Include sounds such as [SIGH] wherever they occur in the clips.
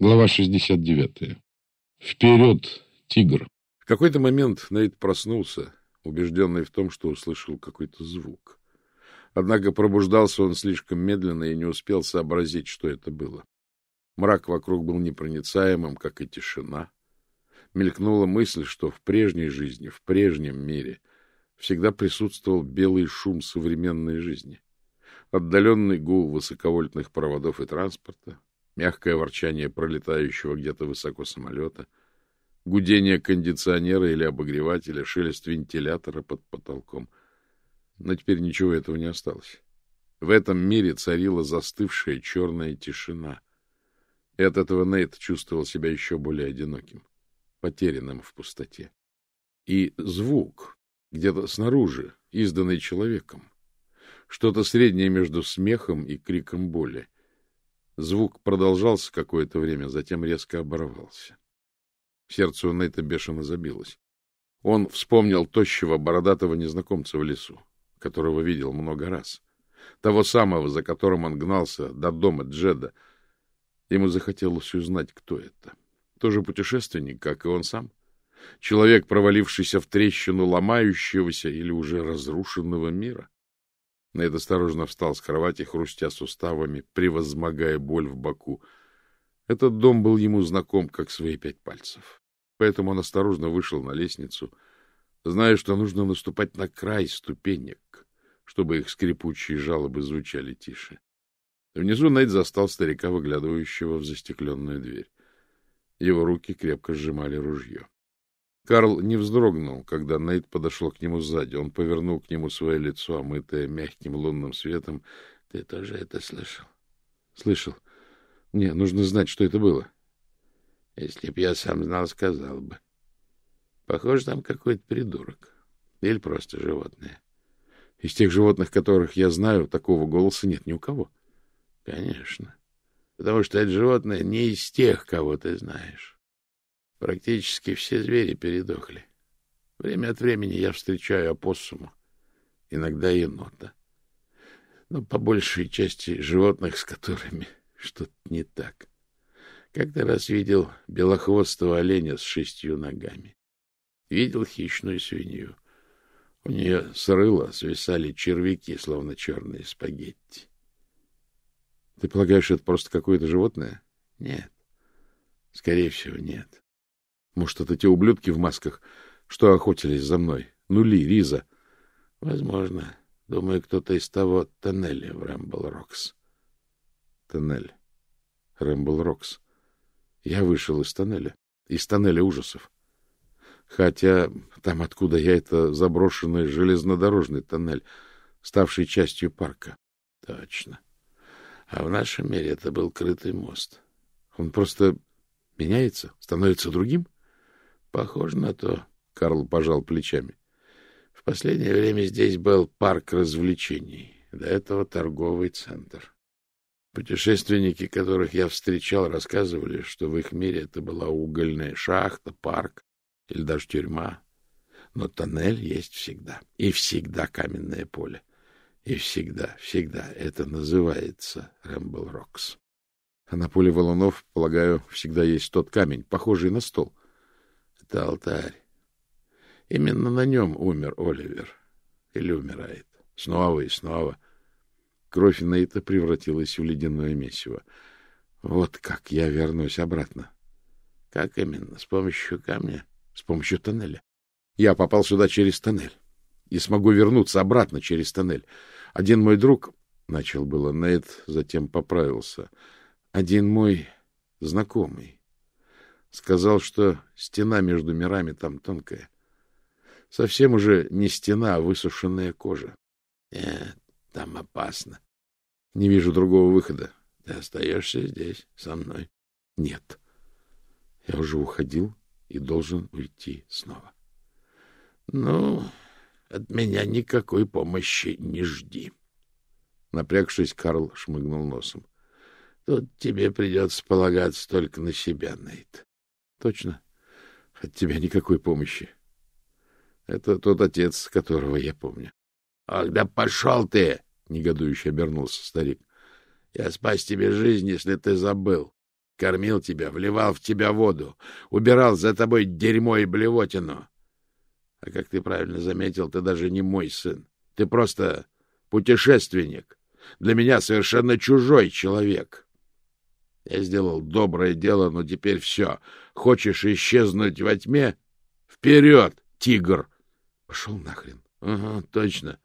Глава 69. Вперед, тигр! В какой-то момент Нейт проснулся, убежденный в том, что услышал какой-то звук. Однако пробуждался он слишком медленно и не успел сообразить, что это было. Мрак вокруг был непроницаемым, как и тишина. Мелькнула мысль, что в прежней жизни, в прежнем мире всегда присутствовал белый шум современной жизни. Отдаленный гул высоковольтных проводов и транспорта, мягкое ворчание пролетающего где-то высоко самолета, гудение кондиционера или обогревателя, шелест вентилятора под потолком. Но теперь ничего этого не осталось. В этом мире царила застывшая черная тишина. И от этого Нейт чувствовал себя еще более одиноким, потерянным в пустоте. И звук где-то снаружи, изданный человеком, что-то среднее между смехом и криком боли — Звук продолжался какое-то время, затем резко оборвался. Сердце у Нейта бешено забилось. Он вспомнил тощего бородатого незнакомца в лесу, которого видел много раз. Того самого, за которым он гнался до дома Джеда. Ему захотелось узнать, кто это. Тоже путешественник, как и он сам. Человек, провалившийся в трещину ломающегося или уже разрушенного мира. Нед осторожно встал с кровати, хрустя суставами, превозмогая боль в боку. Этот дом был ему знаком, как свои пять пальцев. Поэтому он осторожно вышел на лестницу, зная, что нужно наступать на край ступенек, чтобы их скрипучие жалобы звучали тише. Внизу Нейт застал старика, выглядывающего в застекленную дверь. Его руки крепко сжимали ружье. Карл не вздрогнул, когда Нейт подошел к нему сзади. Он повернул к нему свое лицо, омытое мягким лунным светом. — Ты тоже это слышал? — Слышал. Мне нужно знать, что это было. — Если б я сам знал, сказал бы. Похоже, там какой-то придурок. Или просто животное. Из тех животных, которых я знаю, такого голоса нет ни у кого. — Конечно. Потому что это животное не из тех, кого ты знаешь. Практически все звери передохли. Время от времени я встречаю опоссума, иногда енота. Но по большей части животных, с которыми [LAUGHS] что-то не так. Как-то раз видел белохвостого оленя с шестью ногами. Видел хищную свинью. У нее с рыла свисали червяки, словно черные спагетти. Ты полагаешь, это просто какое-то животное? Нет. Скорее всего, нет. Может, это те ублюдки в масках, что охотились за мной? Нули, Риза. Возможно. Думаю, кто-то из того тоннеля в Рэмбл-Рокс. Тоннель. Рэмбл-Рокс. Я вышел из тоннеля. Из тоннеля ужасов. Хотя там, откуда я, это заброшенный железнодорожный тоннель, ставший частью парка. Точно. А в нашем мире это был крытый мост. Он просто меняется, становится другим? — Похоже на то, Карл пожал плечами. В последнее время здесь был парк развлечений, до этого торговый центр. Путешественники, которых я встречал, рассказывали, что в их мире это была угольная шахта, парк или даже тюрьма. Но тоннель есть всегда, и всегда каменное поле. И всегда, всегда это называется Рэмбл Рокс. А на поле валунов, полагаю, всегда есть тот камень, похожий на стол — это алтарь. Именно на нем умер Оливер. Или умирает. Снова и снова. Кровь Нейта превратилась в ледяное месиво. Вот как я вернусь обратно. Как именно? С помощью камня? С помощью тоннеля? Я попал сюда через тоннель. И смогу вернуться обратно через тоннель. Один мой друг... Начал было Нейт, затем поправился. Один мой знакомый Сказал, что стена между мирами там тонкая. Совсем уже не стена, а высушенная кожа. Нет, там опасно. Не вижу другого выхода. Ты остаешься здесь, со мной. Нет. Я уже уходил и должен уйти снова. Ну, от меня никакой помощи не жди. Напрягшись, Карл шмыгнул носом. Тут тебе придется полагаться только на себя, Нейт. Точно. От тебя никакой помощи. Это тот отец, которого я помню. — Ах, да пошел ты! — негодующе обернулся старик. — Я спас тебе жизнь, если ты забыл. Кормил тебя, вливал в тебя воду, убирал за тобой дерьмо и блевотину. А как ты правильно заметил, ты даже не мой сын. Ты просто путешественник. Для меня совершенно чужой человек. Я сделал доброе дело, но теперь все. Хочешь исчезнуть во тьме? Вперед, тигр! Пошел нахрен. Ага, точно.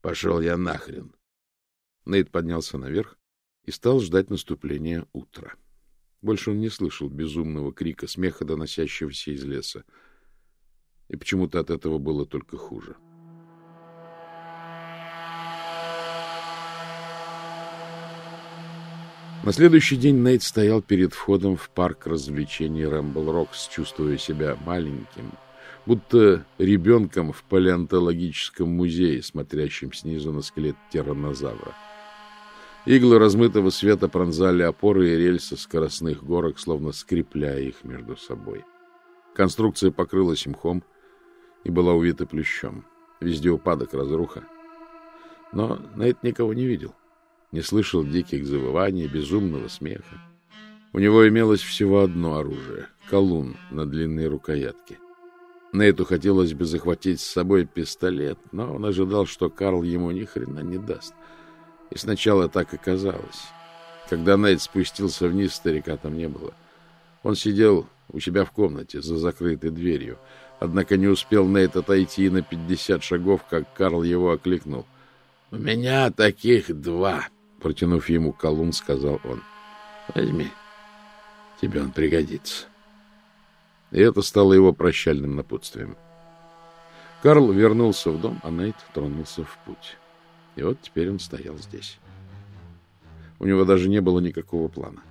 Пошел я нахрен. Нейт поднялся наверх и стал ждать наступления утра. Больше он не слышал безумного крика, смеха, доносящегося из леса. И почему-то от этого было только хуже. На следующий день Нейт стоял перед входом в парк развлечений Рэмбл Рокс, чувствуя себя маленьким, будто ребенком в палеонтологическом музее, смотрящем снизу на скелет тираннозавра. Иглы размытого света пронзали опоры и рельсы скоростных горок, словно скрепляя их между собой. Конструкция покрылась мхом и была увита плющом. Везде упадок, разруха. Но Нейт никого не видел. Не слышал диких завываний, безумного смеха. У него имелось всего одно оружие — колун на длинной рукоятке. Нейту хотелось бы захватить с собой пистолет, но он ожидал, что Карл ему ни хрена не даст — и сначала так и казалось. Когда Найт спустился вниз, старика там не было. Он сидел у себя в комнате за закрытой дверью. Однако не успел Нейт отойти на пятьдесят шагов, как Карл его окликнул. — У меня таких два, — протянув ему колун, сказал он. — Возьми, тебе он пригодится. И это стало его прощальным напутствием. Карл вернулся в дом, а Нейт тронулся в путь. И вот теперь он стоял здесь. У него даже не было никакого плана.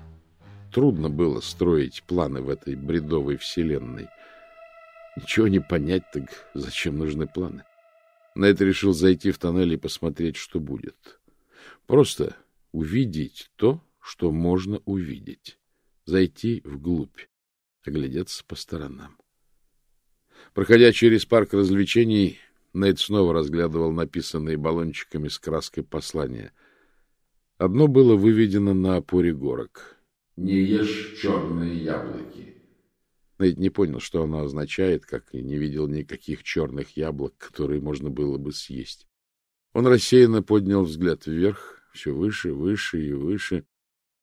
Трудно было строить планы в этой бредовой вселенной. Ничего не понять, так зачем нужны планы? Найт решил зайти в тоннель и посмотреть, что будет. Просто увидеть то, что можно увидеть. Зайти вглубь, оглядеться по сторонам. Проходя через парк развлечений, Нейт снова разглядывал написанные баллончиками с краской послания. Одно было выведено на опоре горок. «Не ешь черные яблоки». Нейт не понял, что оно означает, как и не видел никаких черных яблок, которые можно было бы съесть. Он рассеянно поднял взгляд вверх, все выше, выше и выше,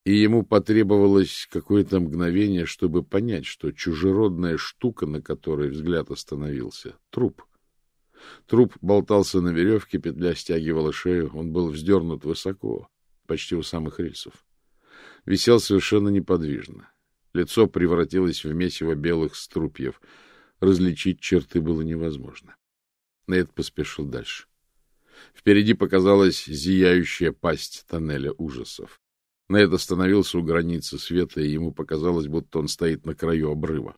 и ему потребовалось какое-то мгновение, чтобы понять, что чужеродная штука, на которой взгляд остановился — труп — Труп болтался на веревке, петля стягивала шею. Он был вздернут высоко, почти у самых рельсов. Висел совершенно неподвижно. Лицо превратилось в месиво белых струпьев. Различить черты было невозможно. Нейт поспешил дальше. Впереди показалась зияющая пасть тоннеля ужасов. Нейт остановился у границы света, и ему показалось, будто он стоит на краю обрыва.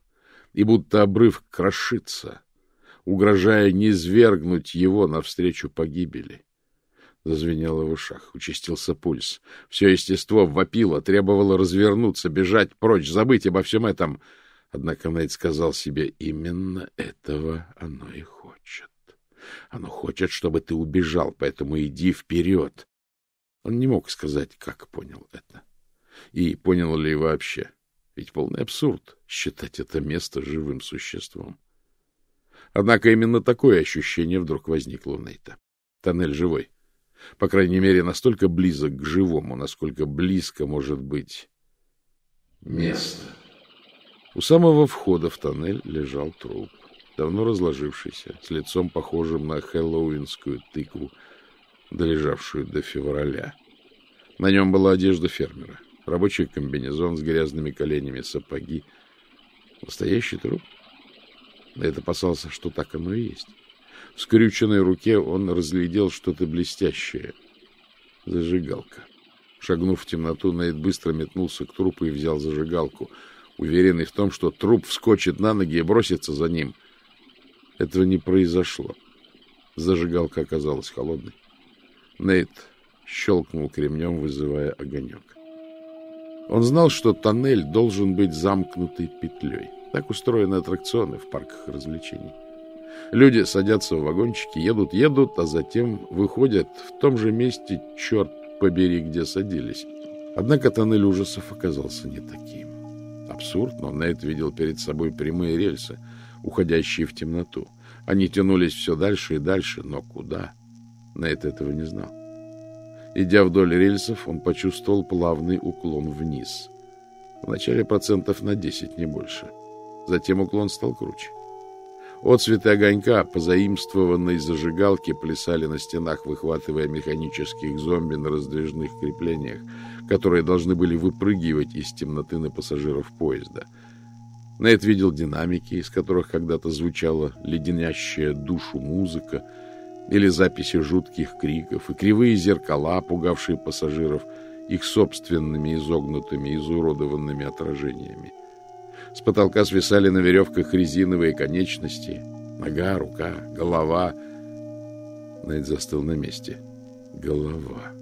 И будто обрыв крошится, угрожая низвергнуть его навстречу погибели. Зазвенело в ушах, участился пульс. Все естество вопило, требовало развернуться, бежать прочь, забыть обо всем этом. Однако Найт сказал себе, именно этого оно и хочет. Оно хочет, чтобы ты убежал, поэтому иди вперед. Он не мог сказать, как понял это. И понял ли вообще. Ведь полный абсурд считать это место живым существом. Однако именно такое ощущение вдруг возникло у Нейта. Тоннель живой. По крайней мере, настолько близок к живому, насколько близко может быть место. У самого входа в тоннель лежал труп, давно разложившийся, с лицом похожим на хэллоуинскую тыкву, долежавшую до февраля. На нем была одежда фермера, рабочий комбинезон с грязными коленями, сапоги. Настоящий труп — Эд опасался, что так оно и есть. В скрюченной руке он разглядел что-то блестящее. Зажигалка. Шагнув в темноту, Нейт быстро метнулся к трупу и взял зажигалку, уверенный в том, что труп вскочит на ноги и бросится за ним. Этого не произошло. Зажигалка оказалась холодной. Нейт щелкнул кремнем, вызывая огонек. Он знал, что тоннель должен быть замкнутой петлей. Так устроены аттракционы в парках развлечений. Люди садятся в вагончики, едут, едут, а затем выходят в том же месте, черт побери, где садились. Однако тоннель ужасов оказался не таким. Абсурд, но Нейт видел перед собой прямые рельсы, уходящие в темноту. Они тянулись все дальше и дальше, но куда? Нейт этого не знал. Идя вдоль рельсов, он почувствовал плавный уклон вниз. Вначале процентов на 10, не больше. Затем уклон стал круче. Отцветы огонька, позаимствованные зажигалки, плясали на стенах, выхватывая механических зомби на раздвижных креплениях, которые должны были выпрыгивать из темноты на пассажиров поезда. Нейт видел динамики, из которых когда-то звучала леденящая душу музыка, или записи жутких криков, и кривые зеркала, пугавшие пассажиров их собственными изогнутыми, изуродованными отражениями. С потолка свисали на веревках резиновые конечности. Нога, рука, голова. Найд застыл на месте. Голова.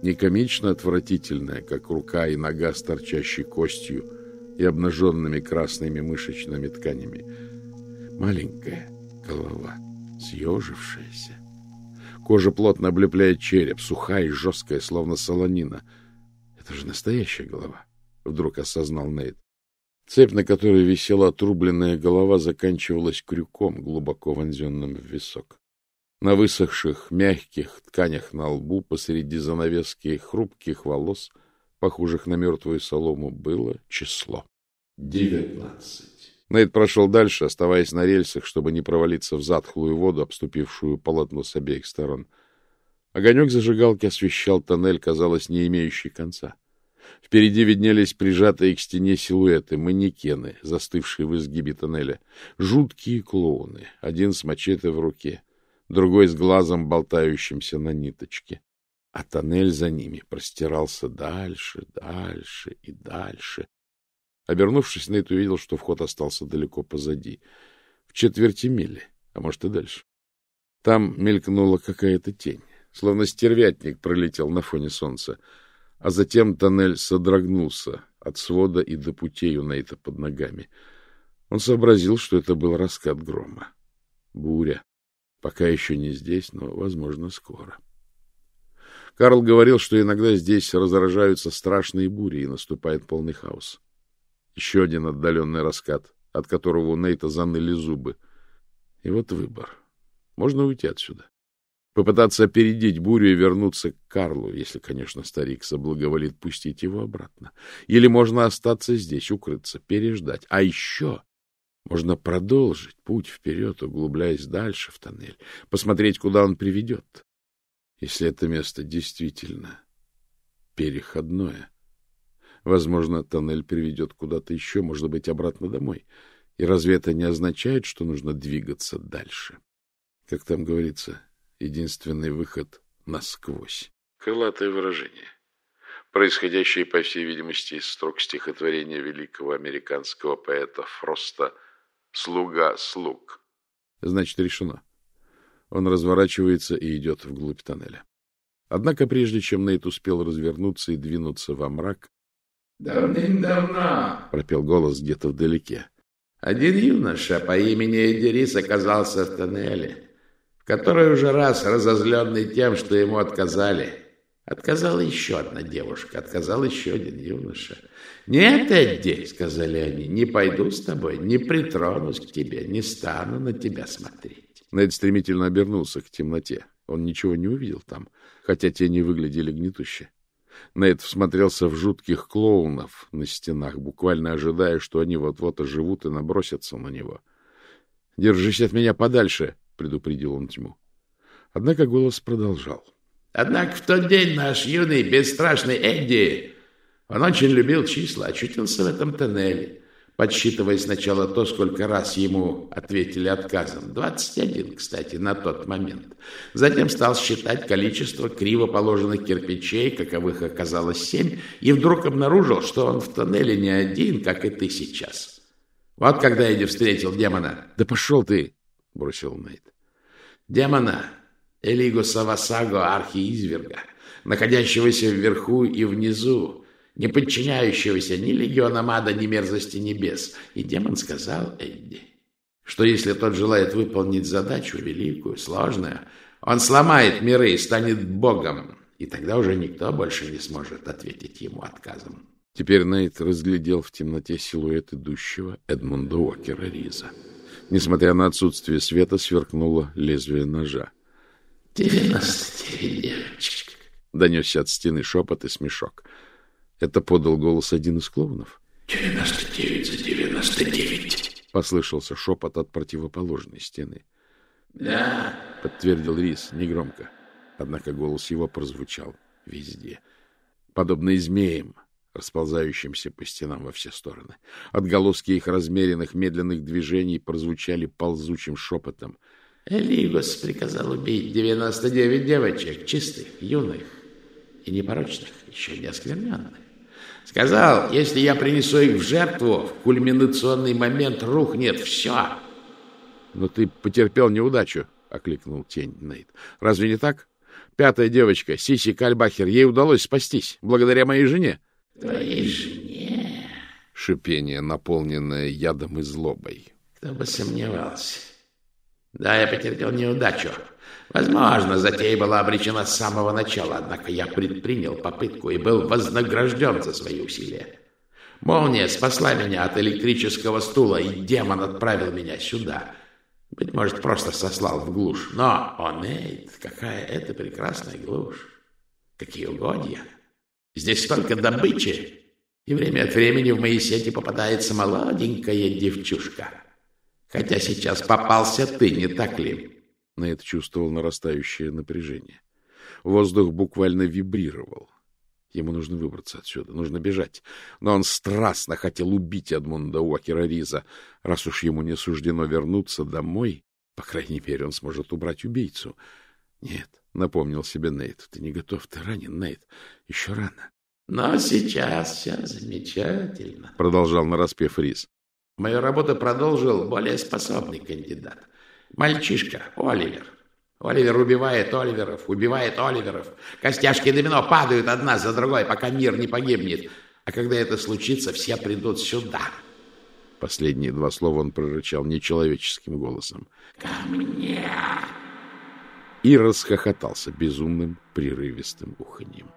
Не комично отвратительная, как рука и нога с торчащей костью и обнаженными красными мышечными тканями. Маленькая голова, съежившаяся. Кожа плотно облепляет череп, сухая и жесткая, словно солонина. Это же настоящая голова, вдруг осознал Нейт. Цепь, на которой висела отрубленная голова, заканчивалась крюком, глубоко вонзенным в висок. На высохших, мягких тканях на лбу посреди занавески хрупких волос, похожих на мертвую солому, было число. Девятнадцать. Нейт прошел дальше, оставаясь на рельсах, чтобы не провалиться в затхлую воду, обступившую полотно с обеих сторон. Огонек зажигалки освещал тоннель, казалось, не имеющий конца. Впереди виднелись прижатые к стене силуэты, манекены, застывшие в изгибе тоннеля. Жуткие клоуны, один с мачете в руке, другой с глазом, болтающимся на ниточке. А тоннель за ними простирался дальше, дальше и дальше. Обернувшись, Нейт увидел, что вход остался далеко позади, в четверти мили, а может и дальше. Там мелькнула какая-то тень, словно стервятник пролетел на фоне солнца. А затем тоннель содрогнулся от свода и до путей у Нейта под ногами. Он сообразил, что это был раскат грома. Буря. Пока еще не здесь, но, возможно, скоро. Карл говорил, что иногда здесь разражаются страшные бури и наступает полный хаос. Еще один отдаленный раскат, от которого у Нейта заныли зубы. И вот выбор. Можно уйти отсюда. Попытаться опередить бурю и вернуться к Карлу, если, конечно, старик соблаговолит пустить его обратно. Или можно остаться здесь, укрыться, переждать. А еще можно продолжить путь вперед, углубляясь дальше в тоннель, посмотреть, куда он приведет. Если это место действительно переходное. Возможно, тоннель приведет куда-то еще, может быть, обратно домой. И разве это не означает, что нужно двигаться дальше? Как там говорится, единственный выход насквозь. Крылатое выражение, происходящее, по всей видимости, из строк стихотворения великого американского поэта Фроста «Слуга слуг». Значит, решено. Он разворачивается и идет вглубь тоннеля. Однако, прежде чем Нейт успел развернуться и двинуться во мрак, «Давным-давно», — пропел голос где-то вдалеке, — «один юноша по имени Эдерис оказался в тоннеле который уже раз, разозленный тем, что ему отказали, отказала еще одна девушка, отказал еще один юноша. «Нет, Эдди», — сказали они, — «не пойду с тобой, не притронусь к тебе, не стану на тебя смотреть». Нед стремительно обернулся к темноте. Он ничего не увидел там, хотя тени выглядели гнетуще. Нейт всмотрелся в жутких клоунов на стенах, буквально ожидая, что они вот-вот оживут и набросятся на него. «Держись от меня подальше!» предупредил он тьму. Однако голос продолжал. Однако в тот день наш юный, бесстрашный Эдди, он очень любил числа, очутился в этом тоннеле, подсчитывая сначала то, сколько раз ему ответили отказом. 21, кстати, на тот момент. Затем стал считать количество криво положенных кирпичей, каковых оказалось семь, и вдруг обнаружил, что он в тоннеле не один, как и ты сейчас. Вот когда Эдди встретил демона. — Да пошел ты! — бросил Нейт. Демона Элиго Савасаго архиизверга, находящегося вверху и внизу, не подчиняющегося ни легионам ада, ни мерзости небес. И демон сказал Эдди, что если тот желает выполнить задачу великую, сложную, он сломает миры и станет богом, и тогда уже никто больше не сможет ответить ему отказом. Теперь Нейт разглядел в темноте силуэт идущего Эдмунда Уокера Риза. Несмотря на отсутствие света, сверкнуло лезвие ножа. — Девяносто девять девочек. — донесся от стены шепот и смешок. Это подал голос один из клоунов. — Девяносто девять за девяносто девять. — послышался шепот от противоположной стены. — Да, — подтвердил Рис негромко. Однако голос его прозвучал везде. Подобно змеям, расползающимся по стенам во все стороны. Отголоски их размеренных медленных движений прозвучали ползучим шепотом. Элигос приказал убить девяносто девять девочек, чистых, юных и непорочных, еще не оскверненных. Сказал, если я принесу их в жертву, в кульминационный момент рухнет все. — Но ты потерпел неудачу, — окликнул тень Нейт. — Разве не так? Пятая девочка, Сиси Кальбахер, ей удалось спастись, благодаря моей жене. — Твоей жене? Шипение, наполненное ядом и злобой. Кто бы сомневался. Да, я потерпел неудачу. Возможно, затея была обречена с самого начала, однако я предпринял попытку и был вознагражден за свои усилия. Молния спасла меня от электрического стула, и демон отправил меня сюда. Быть может, просто сослал в глушь. Но, о, Нейт, какая это прекрасная глушь! Какие угодья! Здесь столько добычи, и время от времени в мои сети попадается молоденькая девчушка. Хотя сейчас попался ты, не так ли? Нейт чувствовал нарастающее напряжение. Воздух буквально вибрировал. Ему нужно выбраться отсюда, нужно бежать. Но он страстно хотел убить Эдмунда Уокера Риза. Раз уж ему не суждено вернуться домой, по крайней мере, он сможет убрать убийцу. Нет, — напомнил себе Нейт. — Ты не готов, ты ранен, Нейт. Еще рано. — Но сейчас все замечательно, — продолжал нараспев Рис. — Мою работу продолжил более способный кандидат. Мальчишка, Оливер. Оливер убивает Оливеров, убивает Оливеров. Костяшки домино падают одна за другой, пока мир не погибнет. А когда это случится, все придут сюда. Последние два слова он прорычал нечеловеческим голосом. — Ко мне! и расхохотался безумным прерывистым уханьем.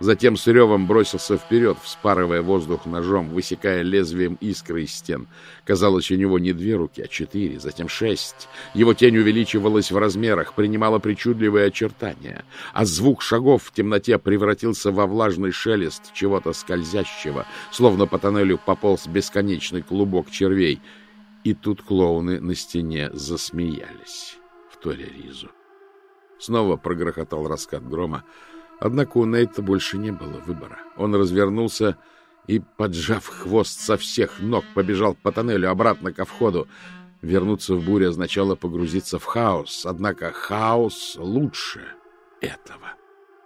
Затем с ревом бросился вперед, вспарывая воздух ножом, высекая лезвием искры из стен. Казалось, у него не две руки, а четыре, затем шесть. Его тень увеличивалась в размерах, принимала причудливые очертания, а звук шагов в темноте превратился во влажный шелест чего-то скользящего, словно по тоннелю пополз бесконечный клубок червей. И тут клоуны на стене засмеялись, в торе Ризу. Снова прогрохотал раскат грома. Однако у Нейта больше не было выбора. Он развернулся и, поджав хвост со всех ног, побежал по тоннелю обратно ко входу. Вернуться в бурю означало погрузиться в хаос, однако хаос лучше этого.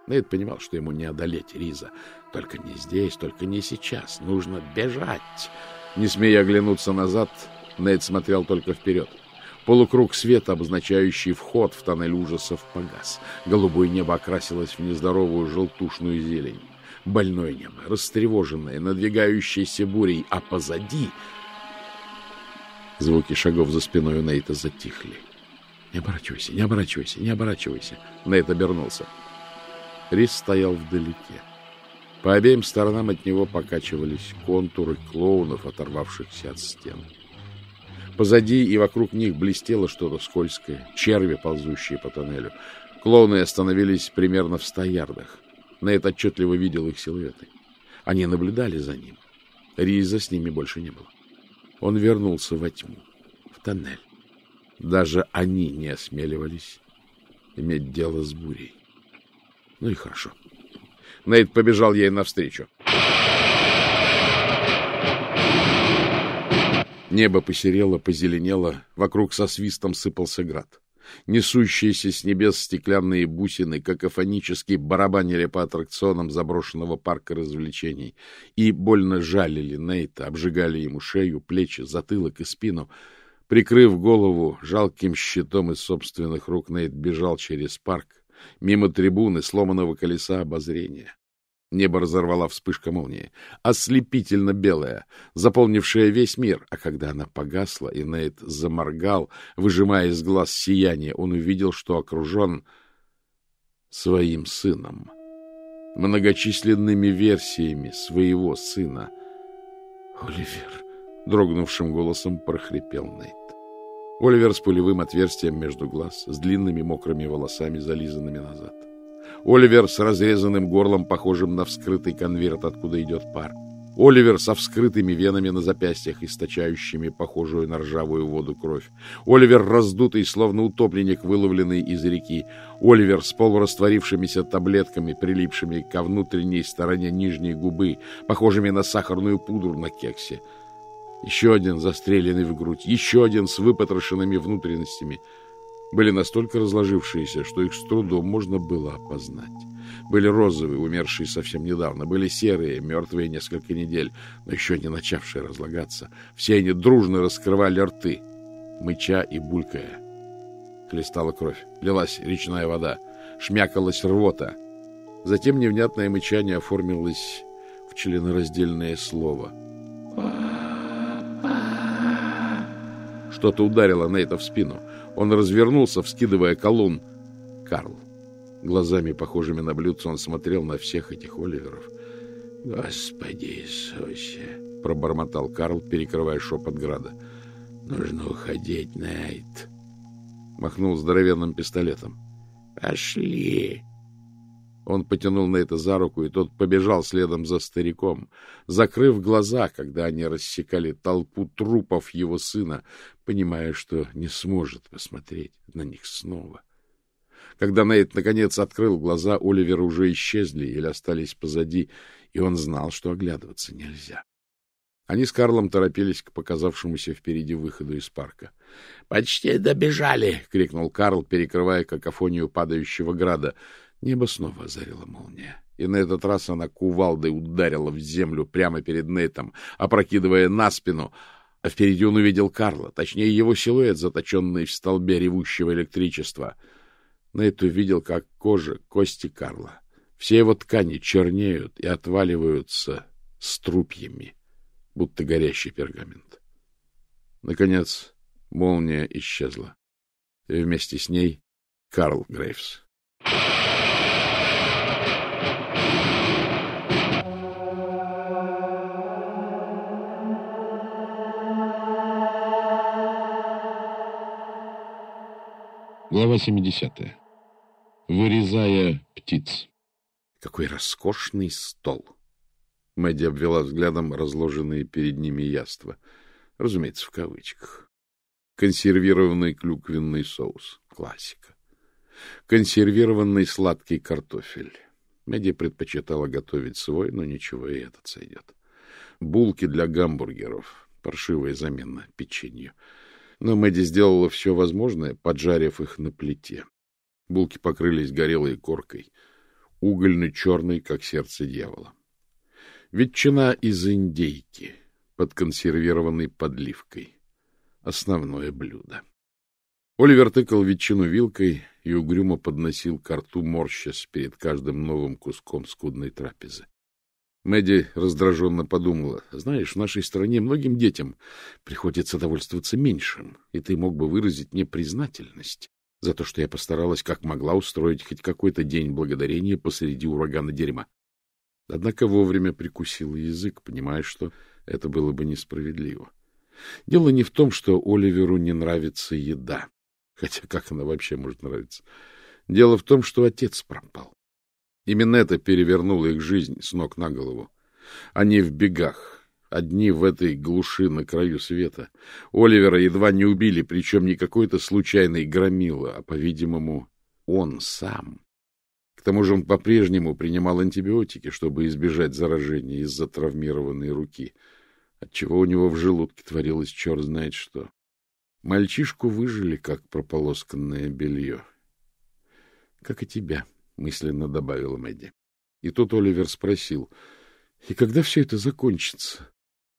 Нейт понимал, что ему не одолеть Риза. Только не здесь, только не сейчас. Нужно бежать. Не смея оглянуться назад, Нейт смотрел только вперед. — Полукруг света, обозначающий вход в тоннель ужасов, погас. Голубое небо окрасилось в нездоровую желтушную зелень. Больное небо, растревоженное, надвигающееся бурей, а позади... Звуки шагов за спиной у Нейта затихли. «Не оборачивайся, не оборачивайся, не оборачивайся!» Нейт обернулся. Рис стоял вдалеке. По обеим сторонам от него покачивались контуры клоунов, оторвавшихся от стен. Позади и вокруг них блестело что-то скользкое, черви, ползущие по тоннелю. Клоуны остановились примерно в ста ярдах. Нейт отчетливо видел их силуэты. Они наблюдали за ним. Риза с ними больше не было. Он вернулся во тьму, в тоннель. Даже они не осмеливались иметь дело с бурей. Ну и хорошо. Нейт побежал ей навстречу. Небо посерело, позеленело, вокруг со свистом сыпался град. Несущиеся с небес стеклянные бусины какофонически барабанили по аттракционам заброшенного парка развлечений и больно жалили Нейта, обжигали ему шею, плечи, затылок и спину. Прикрыв голову жалким щитом из собственных рук, Нейт бежал через парк, мимо трибуны сломанного колеса обозрения. Небо разорвала вспышка молнии, ослепительно белая, заполнившая весь мир. А когда она погасла, и Нейт заморгал, выжимая из глаз сияние, он увидел, что окружен своим сыном. многочисленными версиями своего сына. «Оливер!» — дрогнувшим голосом прохрипел Нейт. Оливер с пулевым отверстием между глаз, с длинными мокрыми волосами, зализанными назад. Оливер с разрезанным горлом, похожим на вскрытый конверт, откуда идет пар. Оливер со вскрытыми венами на запястьях, источающими похожую на ржавую воду кровь. Оливер раздутый, словно утопленник, выловленный из реки. Оливер с полурастворившимися таблетками, прилипшими ко внутренней стороне нижней губы, похожими на сахарную пудру на кексе. Еще один застреленный в грудь, еще один с выпотрошенными внутренностями — были настолько разложившиеся, что их с трудом можно было опознать. Были розовые, умершие совсем недавно, были серые, мертвые несколько недель, но еще не начавшие разлагаться. Все они дружно раскрывали рты, мыча и булькая. Хлестала кровь, лилась речная вода, шмякалась рвота. Затем невнятное мычание оформилось в членораздельное слово. Что-то ударило Нейта в спину — он развернулся, вскидывая колонн. Карл. Глазами, похожими на блюдце, он смотрел на всех этих Оливеров. «Господи Иисусе!» — пробормотал Карл, перекрывая шепот града. «Нужно уходить, Найт!» Махнул здоровенным пистолетом. «Пошли!» Он потянул это за руку, и тот побежал следом за стариком, закрыв глаза, когда они рассекали толпу трупов его сына, понимая, что не сможет посмотреть на них снова. Когда Нейт наконец открыл глаза, Оливер уже исчезли или остались позади, и он знал, что оглядываться нельзя. Они с Карлом торопились к показавшемуся впереди выходу из парка. — Почти добежали! — крикнул Карл, перекрывая какофонию падающего града — Небо снова озарила молния, и на этот раз она кувалдой ударила в землю прямо перед Нейтом, опрокидывая на спину, а впереди он увидел Карла, точнее его силуэт, заточенный в столбе ревущего электричества. Нейт увидел, как кожа, кости Карла, все его ткани чернеют и отваливаются струпьями, будто горящий пергамент. Наконец молния исчезла, и вместе с ней Карл Грейвс. Глава 70. Вырезая птиц. Какой роскошный стол! Мэдди обвела взглядом разложенные перед ними яства. Разумеется, в кавычках. Консервированный клюквенный соус. Классика. Консервированный сладкий картофель. Мэдди предпочитала готовить свой, но ничего, и этот сойдет. Булки для гамбургеров. Паршивая замена печенью. Но Мэдди сделала все возможное, поджарив их на плите. Булки покрылись горелой коркой, угольно-черной, как сердце дьявола. Ветчина из индейки, подконсервированной подливкой. Основное блюдо. Оливер тыкал ветчину вилкой и угрюмо подносил к рту морщась перед каждым новым куском скудной трапезы. Мэдди раздраженно подумала. Знаешь, в нашей стране многим детям приходится довольствоваться меньшим, и ты мог бы выразить мне признательность за то, что я постаралась как могла устроить хоть какой-то день благодарения посреди урагана дерьма. Однако вовремя прикусила язык, понимая, что это было бы несправедливо. Дело не в том, что Оливеру не нравится еда, хотя как она вообще может нравиться. Дело в том, что отец пропал. Именно это перевернуло их жизнь с ног на голову. Они в бегах, одни в этой глуши на краю света. Оливера едва не убили, причем не какой-то случайный громила, а, по-видимому, он сам. К тому же он по-прежнему принимал антибиотики, чтобы избежать заражения из-за травмированной руки, отчего у него в желудке творилось черт знает что. Мальчишку выжили, как прополосканное белье. Как и тебя. —— мысленно добавила Мэдди. И тут Оливер спросил, — И когда все это закончится?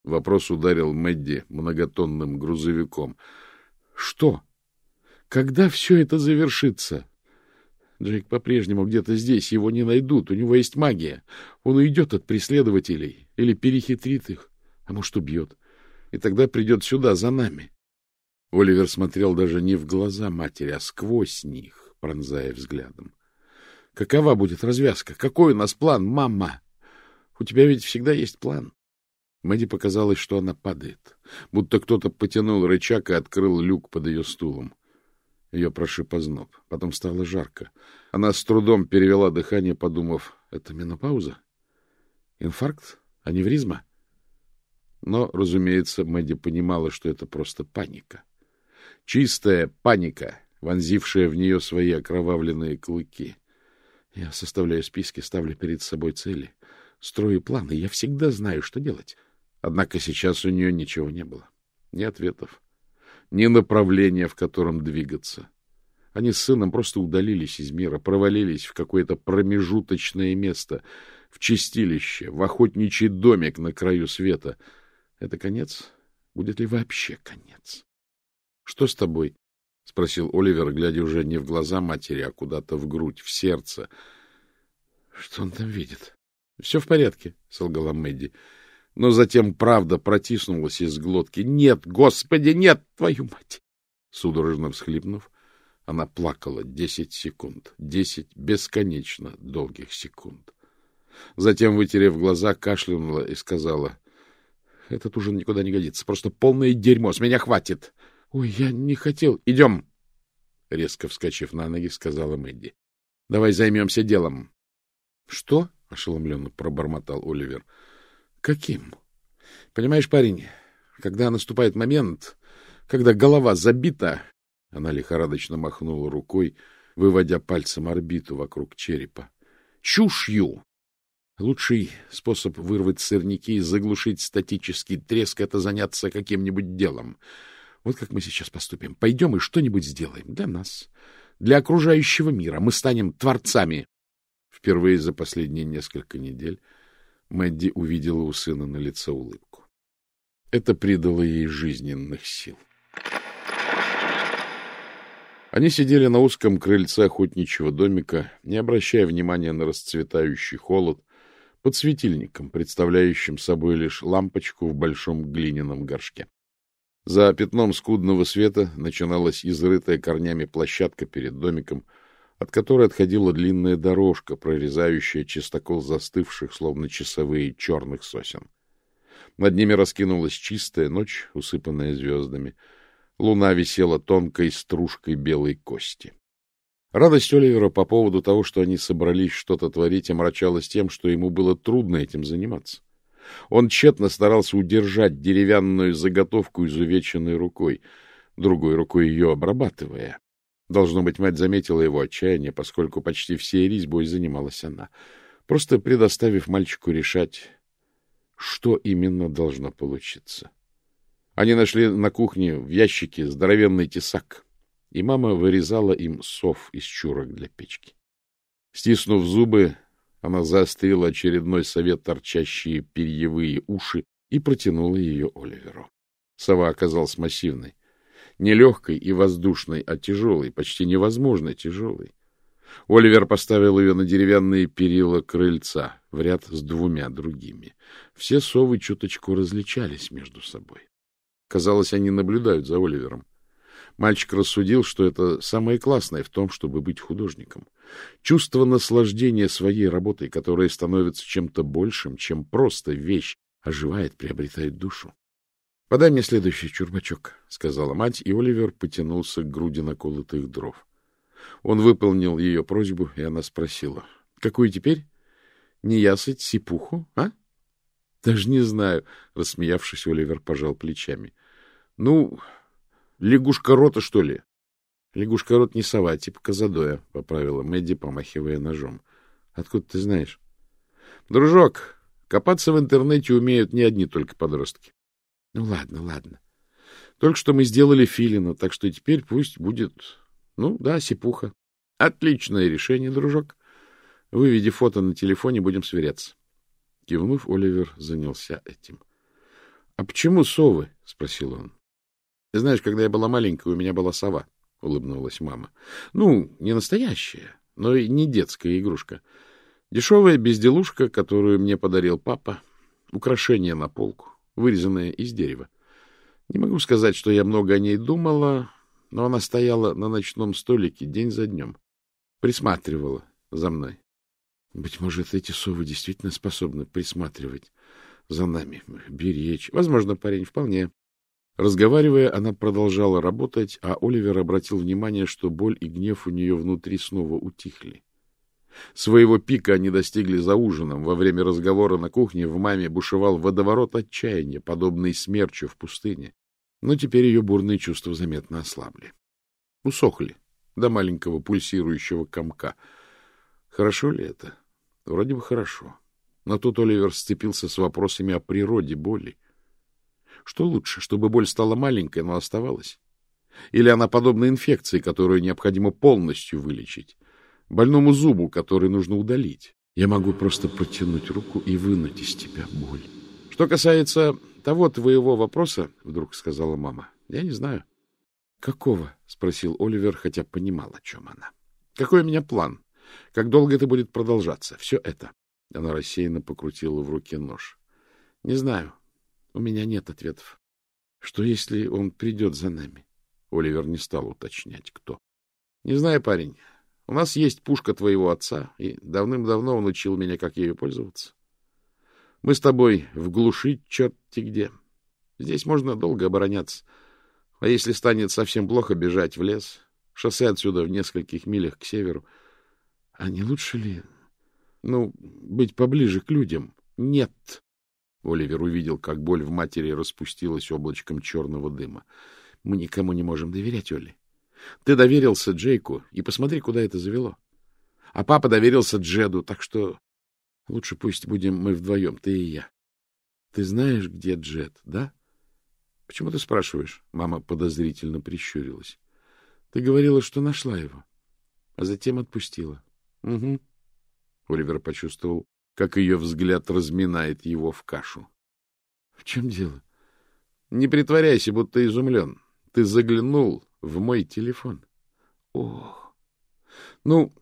Вопрос ударил Мэдди многотонным грузовиком. — Что? Когда все это завершится? Джейк по-прежнему где-то здесь, его не найдут, у него есть магия. Он уйдет от преследователей или перехитрит их, а может, убьет. И тогда придет сюда, за нами. Оливер смотрел даже не в глаза матери, а сквозь них, пронзая взглядом. Какова будет развязка? Какой у нас план, мама? У тебя ведь всегда есть план. Мэдди показалось, что она падает, будто кто-то потянул рычаг и открыл люк под ее стулом. Ее прошиб озноб. Потом стало жарко. Она с трудом перевела дыхание, подумав, это менопауза? Инфаркт? Аневризма? Но, разумеется, Мэдди понимала, что это просто паника. Чистая паника, вонзившая в нее свои окровавленные клыки. Я составляю списки, ставлю перед собой цели, строю планы. Я всегда знаю, что делать. Однако сейчас у нее ничего не было. Ни ответов, ни направления, в котором двигаться. Они с сыном просто удалились из мира, провалились в какое-то промежуточное место, в чистилище, в охотничий домик на краю света. Это конец? Будет ли вообще конец? — Что с тобой? — спросил Оливер, глядя уже не в глаза матери, а куда-то в грудь, в сердце. — Что он там видит? — Все в порядке, — солгала Мэдди. Но затем правда протиснулась из глотки. «Нет, Господи, нет, твою мать!» Судорожно всхлипнув, она плакала десять секунд, десять бесконечно долгих секунд. Затем, вытерев глаза, кашлянула и сказала, — Этот ужин никуда не годится, просто полное дерьмо, с меня хватит. — Ой, я не хотел. — Идем! — резко вскочив на ноги, сказала Мэдди. — Давай займемся делом. — Что? — ошеломленно пробормотал Оливер. — Каким? Понимаешь, парень, когда наступает момент, когда голова забита, она лихорадочно махнула рукой, выводя пальцем орбиту вокруг черепа. Чушью! Лучший способ вырвать сырники и заглушить статический треск — это заняться каким-нибудь делом. Вот как мы сейчас поступим. Пойдем и что-нибудь сделаем для нас, для окружающего мира. Мы станем творцами. Впервые за последние несколько недель Мэдди увидела у сына на лице улыбку. Это придало ей жизненных сил. Они сидели на узком крыльце охотничьего домика, не обращая внимания на расцветающий холод, под светильником, представляющим собой лишь лампочку в большом глиняном горшке. За пятном скудного света начиналась изрытая корнями площадка перед домиком — от которой отходила длинная дорожка, прорезающая чистокол застывших, словно часовые, черных сосен. Над ними раскинулась чистая ночь, усыпанная звездами. Луна висела тонкой стружкой белой кости. Радость Оливера по поводу того, что они собрались что-то творить, омрачалась тем, что ему было трудно этим заниматься. Он тщетно старался удержать деревянную заготовку изувеченной рукой, другой рукой ее обрабатывая. Должно быть, мать заметила его отчаяние, поскольку почти всей резьбой занималась она, просто предоставив мальчику решать, что именно должно получиться. Они нашли на кухне в ящике здоровенный тесак, и мама вырезала им сов из чурок для печки. Стиснув зубы, она заострила очередной совет торчащие перьевые уши и протянула ее Оливеру. Сова оказалась массивной не легкой и воздушной, а тяжелой, почти невозможно тяжелой. Оливер поставил ее на деревянные перила крыльца в ряд с двумя другими. Все совы чуточку различались между собой. Казалось, они наблюдают за Оливером. Мальчик рассудил, что это самое классное в том, чтобы быть художником. Чувство наслаждения своей работой, которая становится чем-то большим, чем просто вещь, оживает, приобретает душу. — Подай мне следующий чурбачок, — сказала мать, и Оливер потянулся к груди наколотых дров. Он выполнил ее просьбу, и она спросила. — Какую теперь? Не ясыть, сипуху, а? — Даже не знаю, — рассмеявшись, Оливер пожал плечами. — Ну, лягушка-рота, что ли? — Лягушка-рот не сова, типа казадоя, — поправила Мэдди, помахивая ножом. — Откуда ты знаешь? — Дружок, копаться в интернете умеют не одни только подростки. Ну, ладно, ладно. Только что мы сделали филина, так что теперь пусть будет... Ну, да, сипуха. Отличное решение, дружок. Выведи фото на телефоне, будем сверяться. Кивнув, Оливер занялся этим. — А почему совы? — спросил он. — Знаешь, когда я была маленькая, у меня была сова, — улыбнулась мама. — Ну, не настоящая, но и не детская игрушка. Дешевая безделушка, которую мне подарил папа. Украшение на полку вырезанная из дерева. Не могу сказать, что я много о ней думала, но она стояла на ночном столике день за днем. Присматривала за мной. Быть может, эти совы действительно способны присматривать за нами, беречь. Возможно, парень, вполне. Разговаривая, она продолжала работать, а Оливер обратил внимание, что боль и гнев у нее внутри снова утихли. Своего пика они достигли за ужином. Во время разговора на кухне в маме бушевал водоворот отчаяния, подобный смерчу в пустыне. Но теперь ее бурные чувства заметно ослабли. Усохли до маленького пульсирующего комка. Хорошо ли это? Вроде бы хорошо. Но тут Оливер сцепился с вопросами о природе боли. Что лучше, чтобы боль стала маленькой, но оставалась? Или она подобна инфекции, которую необходимо полностью вылечить? больному зубу, который нужно удалить. Я могу просто протянуть руку и вынуть из тебя боль. Что касается того твоего вопроса, — вдруг сказала мама, — я не знаю. — Какого? — спросил Оливер, хотя понимал, о чем она. — Какой у меня план? Как долго это будет продолжаться? Все это. Она рассеянно покрутила в руке нож. — Не знаю. У меня нет ответов. Что, если он придет за нами? Оливер не стал уточнять, кто. — Не знаю, парень. У нас есть пушка твоего отца, и давным-давно он учил меня, как ею пользоваться. Мы с тобой в глуши черти где. Здесь можно долго обороняться. А если станет совсем плохо, бежать в лес. Шоссе отсюда в нескольких милях к северу. А не лучше ли, ну, быть поближе к людям? Нет. Оливер увидел, как боль в матери распустилась облачком черного дыма. Мы никому не можем доверять, Олли. Ты доверился Джейку, и посмотри, куда это завело. А папа доверился Джеду, так что лучше пусть будем мы вдвоем, ты и я. Ты знаешь, где Джед, да? Почему ты спрашиваешь? Мама подозрительно прищурилась. Ты говорила, что нашла его, а затем отпустила. Угу. Оливер почувствовал, как ее взгляд разминает его в кашу. — В чем дело? — Не притворяйся, будто изумлен. Ты заглянул в мой телефон. Ох! Ну,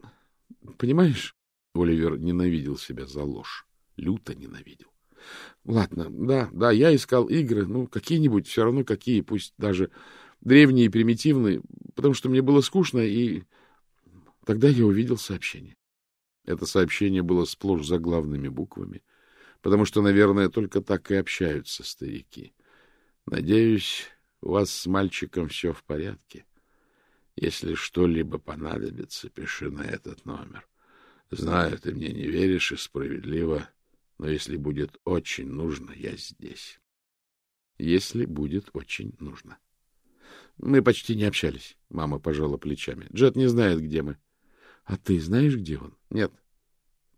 понимаешь, Оливер ненавидел себя за ложь. Люто ненавидел. Ладно, да, да, я искал игры, ну, какие-нибудь, все равно какие, пусть даже древние и примитивные, потому что мне было скучно, и тогда я увидел сообщение. Это сообщение было сплошь заглавными буквами, потому что, наверное, только так и общаются старики. Надеюсь, у вас с мальчиком все в порядке. Если что-либо понадобится, пиши на этот номер. Знаю, ты мне не веришь и справедливо, но если будет очень нужно, я здесь. Если будет очень нужно. Мы почти не общались. Мама пожала плечами. Джет не знает, где мы. А ты знаешь, где он? Нет.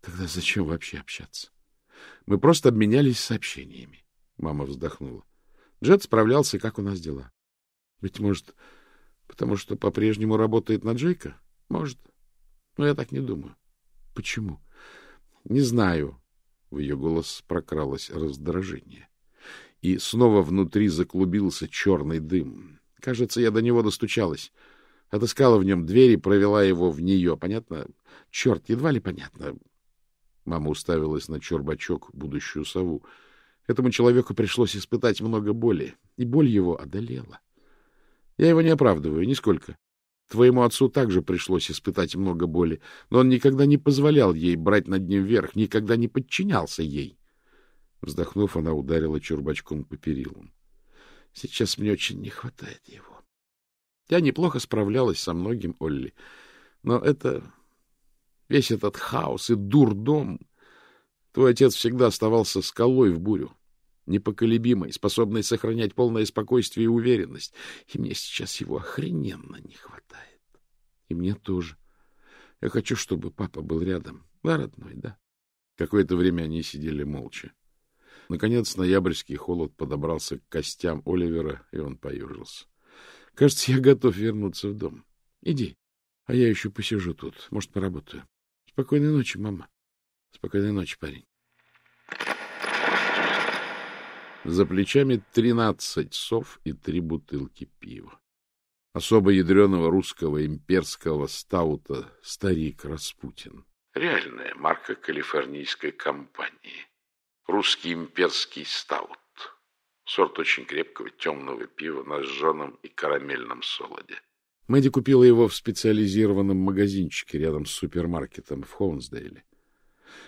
Тогда зачем вообще общаться? Мы просто обменялись сообщениями. Мама вздохнула. Джет справлялся, как у нас дела. Быть может, потому что по-прежнему работает на Джейка? Может. Но я так не думаю. Почему? Не знаю. В ее голос прокралось раздражение. И снова внутри заклубился черный дым. Кажется, я до него достучалась. Отыскала в нем дверь и провела его в нее. Понятно? Черт, едва ли понятно. Мама уставилась на чербачок, будущую сову. Этому человеку пришлось испытать много боли, и боль его одолела. Я его не оправдываю, нисколько. Твоему отцу также пришлось испытать много боли, но он никогда не позволял ей брать над ним верх, никогда не подчинялся ей. Вздохнув, она ударила чурбачком по перилам. Сейчас мне очень не хватает его. Я неплохо справлялась со многим, Олли, но это... Весь этот хаос и дурдом Твой отец всегда оставался скалой в бурю, непоколебимой, способной сохранять полное спокойствие и уверенность. И мне сейчас его охрененно не хватает. И мне тоже. Я хочу, чтобы папа был рядом. Да, родной, да. Какое-то время они сидели молча. Наконец ноябрьский холод подобрался к костям Оливера, и он поюжился. — Кажется, я готов вернуться в дом. Иди, а я еще посижу тут. Может, поработаю. Спокойной ночи, мама. Спокойной ночи, парень. За плечами тринадцать сов и три бутылки пива. Особо ядреного русского имперского стаута «Старик Распутин». Реальная марка калифорнийской компании. Русский имперский стаут. Сорт очень крепкого темного пива на жженом и карамельном солоде. Мэдди купила его в специализированном магазинчике рядом с супермаркетом в Хоунсдейле.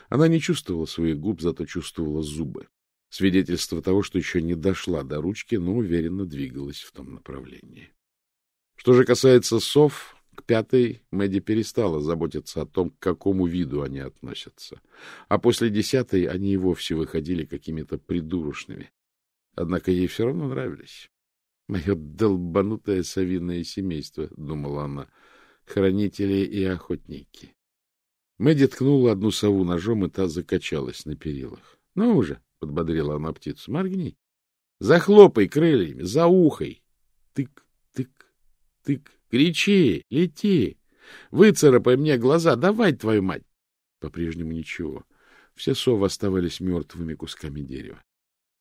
Она не чувствовала своих губ, зато чувствовала зубы. Свидетельство того, что еще не дошла до ручки, но уверенно двигалась в том направлении. Что же касается сов, к пятой Мэдди перестала заботиться о том, к какому виду они относятся. А после десятой они и вовсе выходили какими-то придурочными. Однако ей все равно нравились. Мое долбанутое совиное семейство, — думала она, — хранители и охотники. Мэдди ткнула одну сову ножом, и та закачалась на перилах. — Ну уже, — подбодрила она птицу, — моргни. Захлопай крыльями, за ухой. Тык, тык, тык. Кричи, лети. Выцарапай мне глаза, давай, твою мать. По-прежнему ничего. Все совы оставались мертвыми кусками дерева. —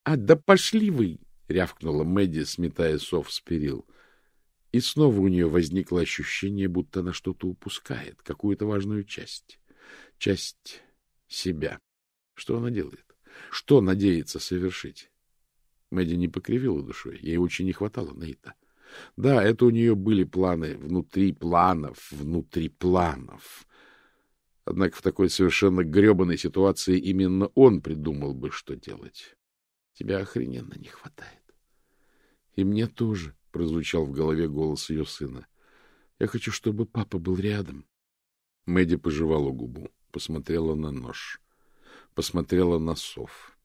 А да пошли вы! — рявкнула Мэдди, сметая сов с перил. И снова у нее возникло ощущение, будто она что-то упускает, какую-то важную часть. Часть себя. Что она делает? Что надеется совершить? Мэдди не покривила душой. Ей очень не хватало Нейта. Да, это у нее были планы внутри планов, внутри планов. Однако в такой совершенно гребаной ситуации именно он придумал бы, что делать. Тебя охрененно не хватает. И мне тоже, — прозвучал в голове голос ее сына. Я хочу, чтобы папа был рядом. Мэдди пожевала губу, посмотрела на нож, посмотрела на сов.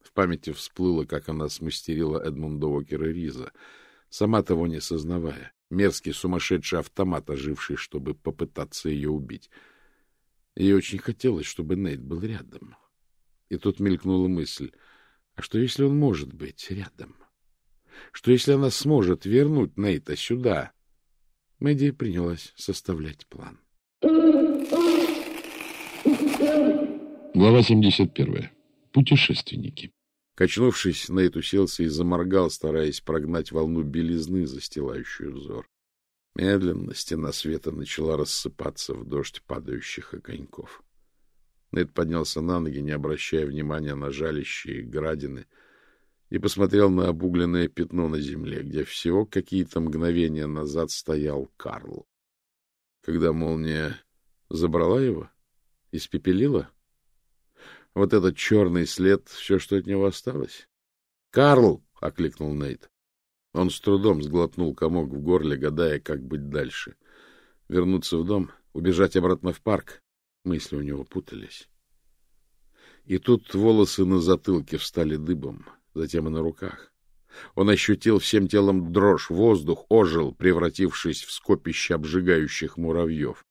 В памяти всплыло, как она смастерила Эдмунда Уокера Риза, сама того не сознавая. Мерзкий сумасшедший автомат, оживший, чтобы попытаться ее убить. Ей очень хотелось, чтобы Нейт был рядом. И тут мелькнула мысль — а что, если он может быть рядом? Что, если она сможет вернуть Нейта сюда? Мэдди принялась составлять план. Глава 71. Путешественники. Качнувшись, Нейт уселся и заморгал, стараясь прогнать волну белизны, застилающую взор. Медленно стена света начала рассыпаться в дождь падающих огоньков. Нед поднялся на ноги, не обращая внимания на жалящие градины, и посмотрел на обугленное пятно на земле, где всего какие-то мгновения назад стоял Карл. Когда молния забрала его, испепелила, вот этот черный след, все, что от него осталось. «Карл!» — окликнул Нейт. Он с трудом сглотнул комок в горле, гадая, как быть дальше. Вернуться в дом, убежать обратно в парк, Мысли у него путались. И тут волосы на затылке встали дыбом, затем и на руках. Он ощутил всем телом дрожь, воздух ожил, превратившись в скопище обжигающих муравьев.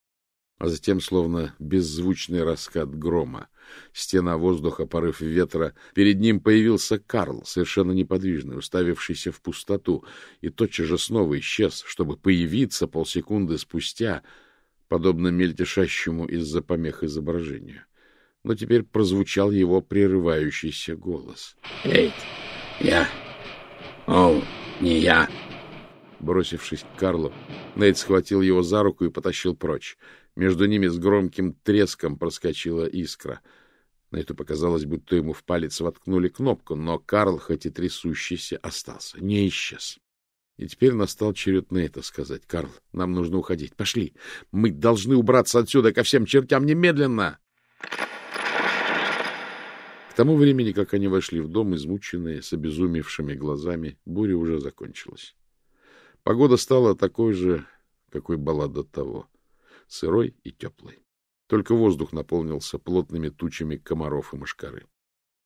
А затем, словно беззвучный раскат грома, стена воздуха, порыв ветра, перед ним появился Карл, совершенно неподвижный, уставившийся в пустоту, и тотчас же снова исчез, чтобы появиться полсекунды спустя — подобно мельтешащему из-за помех изображению. Но теперь прозвучал его прерывающийся голос. — Эй, я! О, не я! Бросившись к Карлу, Нейт схватил его за руку и потащил прочь. Между ними с громким треском проскочила искра. Нейту показалось, будто ему в палец воткнули кнопку, но Карл, хоть и трясущийся, остался, не исчез. И теперь настал черед Нейта сказать. — Карл, нам нужно уходить. Пошли. Мы должны убраться отсюда ко всем чертям немедленно. К тому времени, как они вошли в дом, измученные, с обезумевшими глазами, буря уже закончилась. Погода стала такой же, какой была до того, сырой и теплой. Только воздух наполнился плотными тучами комаров и мошкары.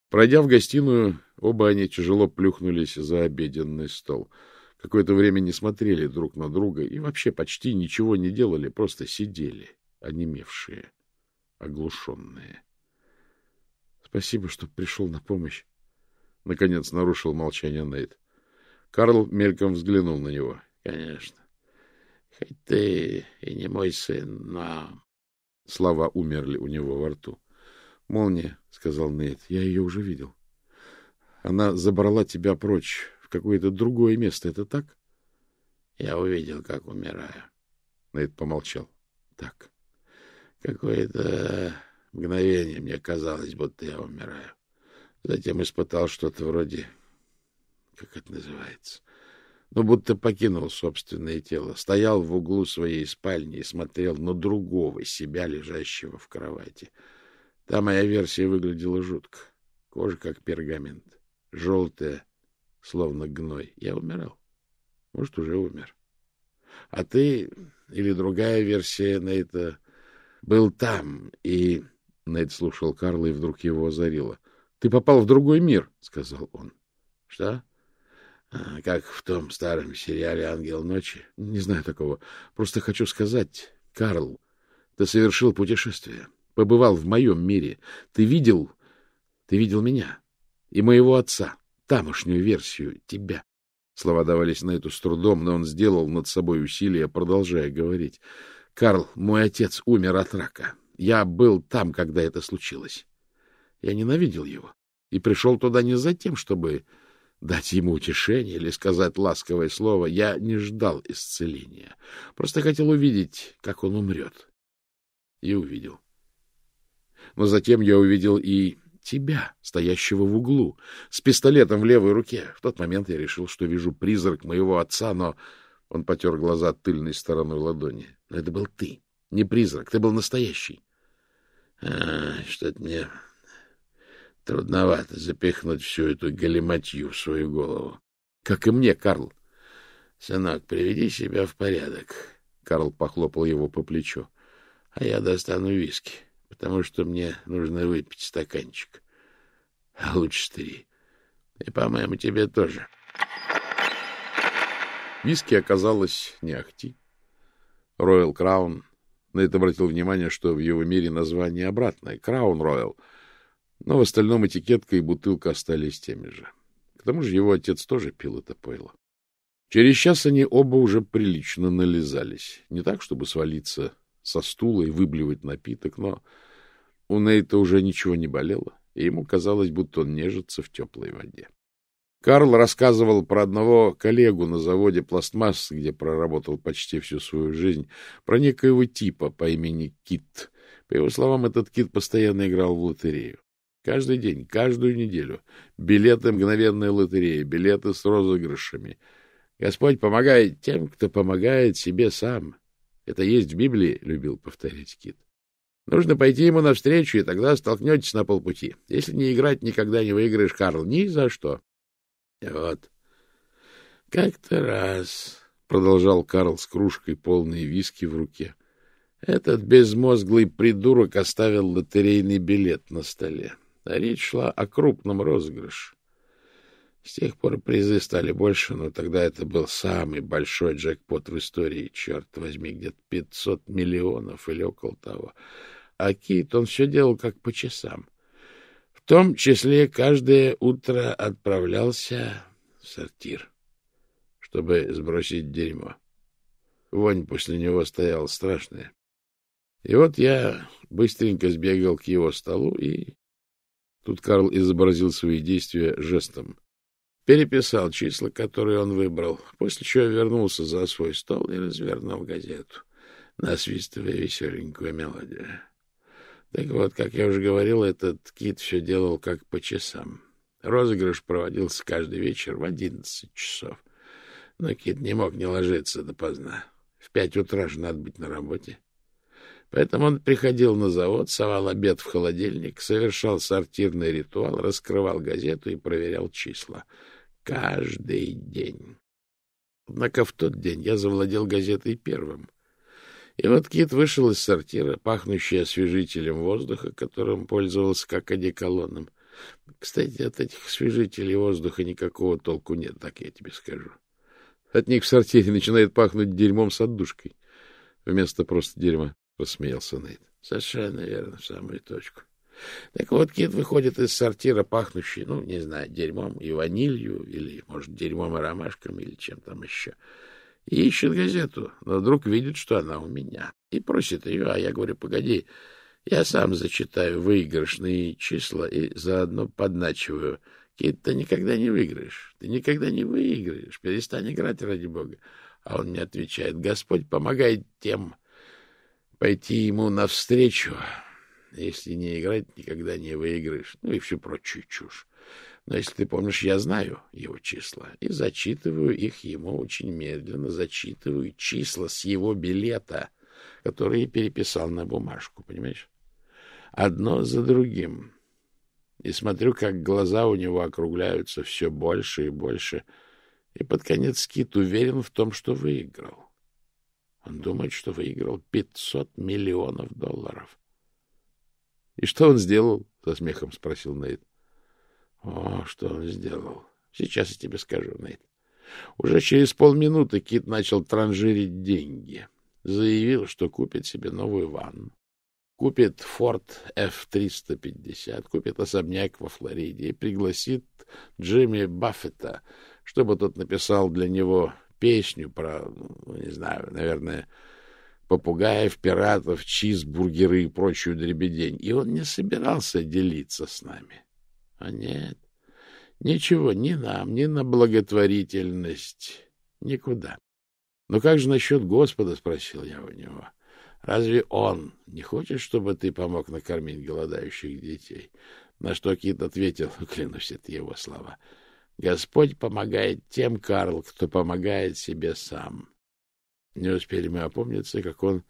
Пройдя в гостиную, оба они тяжело плюхнулись за обеденный стол — Какое-то время не смотрели друг на друга и вообще почти ничего не делали, просто сидели, онемевшие, оглушенные. — Спасибо, что пришел на помощь. Наконец нарушил молчание Нейт. Карл мельком взглянул на него. — Конечно. Хоть ты и не мой сын, но... Слова умерли у него во рту. — Молния, — сказал Нейт, — я ее уже видел. Она забрала тебя прочь в какое-то другое место. Это так? Я увидел, как умираю. Нейт помолчал. Так. Какое-то мгновение мне казалось, будто я умираю. Затем испытал что-то вроде... Как это называется? но будто покинул собственное тело, стоял в углу своей спальни и смотрел на другого себя, лежащего в кровати. Та моя версия выглядела жутко. Кожа как пергамент, желтая, словно гной. Я умирал. Может, уже умер. А ты или другая версия это был там, и... Нейт слушал Карла, и вдруг его озарило. — Ты попал в другой мир, — сказал он. — Что? А, как в том старом сериале «Ангел ночи»? — Не знаю такого. Просто хочу сказать, Карл, ты совершил путешествие, побывал в моем мире. Ты видел... Ты видел меня и моего отца, тамошнюю версию тебя. Слова давались на эту с трудом, но он сделал над собой усилие, продолжая говорить. — Карл, мой отец умер от рака. Я был там, когда это случилось. Я ненавидел его и пришел туда не за тем, чтобы дать ему утешение или сказать ласковое слово. Я не ждал исцеления. Просто хотел увидеть, как он умрет. И увидел. Но затем я увидел и тебя, стоящего в углу, с пистолетом в левой руке. В тот момент я решил, что вижу призрак моего отца, но он потер глаза тыльной стороной ладони. Но это был ты, не призрак, ты был настоящий. А, что-то мне трудновато запихнуть всю эту галиматью в свою голову. Как и мне, Карл. Сынок, приведи себя в порядок. Карл похлопал его по плечу. А я достану виски потому что мне нужно выпить стаканчик. А лучше три. И, по-моему, тебе тоже. Виски оказалось не ахти. Роyal Краун. На это обратил внимание, что в его мире название обратное. Краун Роyal. Но в остальном этикетка и бутылка остались теми же. К тому же его отец тоже пил это пойло. Через час они оба уже прилично нализались. Не так, чтобы свалиться со стула и выблевать напиток, но у Нейта уже ничего не болело, и ему казалось, будто он нежится в теплой воде. Карл рассказывал про одного коллегу на заводе «Пластмасс», где проработал почти всю свою жизнь, про некоего типа по имени Кит. По его словам, этот Кит постоянно играл в лотерею. Каждый день, каждую неделю. Билеты мгновенной лотереи, билеты с розыгрышами. Господь помогает тем, кто помогает себе сам. Это есть в Библии, любил повторять Кит. Нужно пойти ему навстречу, и тогда столкнетесь на полпути. Если не играть, никогда не выиграешь, Карл, ни за что. — Вот. Как-то раз, — продолжал Карл с кружкой, полной виски в руке, — этот безмозглый придурок оставил лотерейный билет на столе. А речь шла о крупном розыгрыше. С тех пор призы стали больше, но тогда это был самый большой джекпот в истории, черт возьми, где-то 500 миллионов или около того а Кит, он все делал как по часам. В том числе каждое утро отправлялся в сортир, чтобы сбросить дерьмо. Вонь после него стояла страшная. И вот я быстренько сбегал к его столу, и... Тут Карл изобразил свои действия жестом. Переписал числа, которые он выбрал, после чего вернулся за свой стол и развернул газету, насвистывая веселенькую мелодию. Так вот, как я уже говорил, этот кит все делал как по часам. Розыгрыш проводился каждый вечер в одиннадцать часов. Но кит не мог не ложиться допоздна. В пять утра же надо быть на работе. Поэтому он приходил на завод, совал обед в холодильник, совершал сортирный ритуал, раскрывал газету и проверял числа. Каждый день. Однако в тот день я завладел газетой первым — и вот Кит вышел из сортира, пахнущий освежителем воздуха, которым пользовался как одеколоном. Кстати, от этих освежителей воздуха никакого толку нет, так я тебе скажу. От них в сортире начинает пахнуть дерьмом с отдушкой. Вместо просто дерьма, — рассмеялся Нейт. — Совершенно верно, в самую точку. Так вот, Кит выходит из сортира, пахнущий, ну, не знаю, дерьмом и ванилью, или, может, дерьмом и ромашком, или чем там еще. — ищет газету, но вдруг видит, что она у меня, и просит ее, а я говорю, погоди, я сам зачитаю выигрышные числа и заодно подначиваю. Кит, ты никогда не выиграешь, ты никогда не выиграешь, перестань играть, ради бога. А он мне отвечает, Господь помогает тем пойти ему навстречу. Если не играть, никогда не выиграешь. Ну и всю прочую чушь. Но если ты помнишь, я знаю его числа и зачитываю их ему очень медленно, зачитываю числа с его билета, которые переписал на бумажку, понимаешь? Одно за другим. И смотрю, как глаза у него округляются все больше и больше. И под конец Кит уверен в том, что выиграл. Он думает, что выиграл 500 миллионов долларов. — И что он сделал? — со смехом спросил Нейт. — О, что он сделал? Сейчас я тебе скажу, Нейт. Уже через полминуты Кит начал транжирить деньги. Заявил, что купит себе новую ванну. Купит Форд F-350, купит особняк во Флориде и пригласит Джимми Баффета, чтобы тот написал для него песню про, ну, не знаю, наверное, попугаев, пиратов, чизбургеры и прочую дребедень. И он не собирался делиться с нами. А нет, ничего ни нам, ни на благотворительность, никуда. — Ну как же насчет Господа? — спросил я у него. — Разве он не хочет, чтобы ты помог накормить голодающих детей? На что Кит ответил, [LAUGHS] клянусь, это его слова — Господь помогает тем, Карл, кто помогает себе сам. Не успели мы опомниться, как он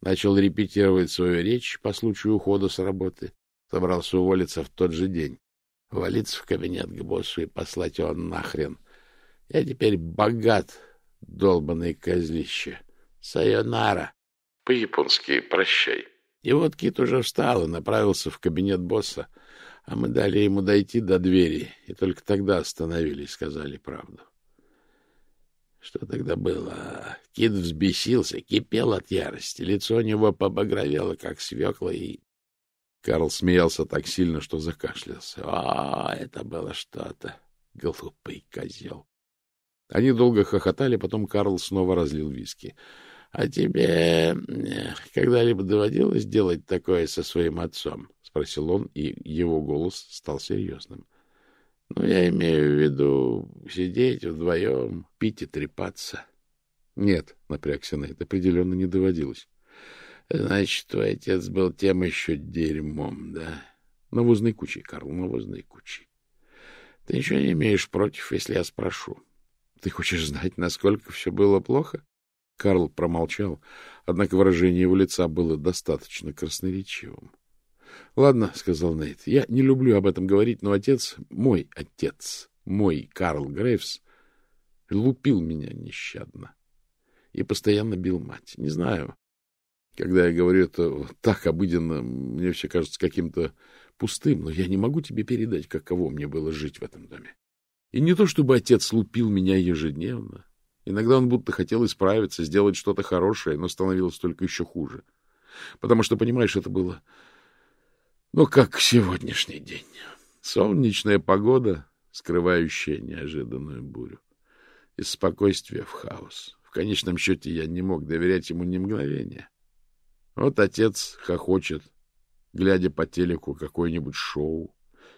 начал репетировать свою речь по случаю ухода с работы. Собрался уволиться в тот же день. Валиться в кабинет к боссу и послать его нахрен. Я теперь богат, долбанный козлище. Сайонара. По-японски «прощай». И вот Кит уже встал и направился в кабинет босса. А мы дали ему дойти до двери, и только тогда остановились, сказали правду. Что тогда было? Кит взбесился, кипел от ярости, лицо у него побагровело, как свекла, и... Карл смеялся так сильно, что закашлялся. А, это было что-то. Глупый козел. Они долго хохотали, потом Карл снова разлил виски. — А тебе когда-либо доводилось делать такое со своим отцом? — спросил он, и его голос стал серьезным. — Ну, я имею в виду сидеть вдвоем, пить и трепаться. — Нет, — напрягся Нейт, — определенно не доводилось. — Значит, твой отец был тем еще дерьмом, да? — Навозной кучей, Карл, навозной кучей. — Ты ничего не имеешь против, если я спрошу? — Ты хочешь знать, насколько все было плохо? Карл промолчал, однако выражение его лица было достаточно красноречивым. — Ладно, — сказал Нейт, — я не люблю об этом говорить, но отец, мой отец, мой Карл Грейвс, лупил меня нещадно и постоянно бил мать. Не знаю, когда я говорю это так обыденно, мне все кажется каким-то пустым, но я не могу тебе передать, каково мне было жить в этом доме. И не то, чтобы отец лупил меня ежедневно. Иногда он будто хотел исправиться, сделать что-то хорошее, но становилось только еще хуже. Потому что, понимаешь, это было ну, как сегодняшний день. Солнечная погода, скрывающая неожиданную бурю. Из спокойствия в хаос. В конечном счете я не мог доверять ему ни мгновения. Вот отец хохочет, глядя по телеку какое-нибудь шоу,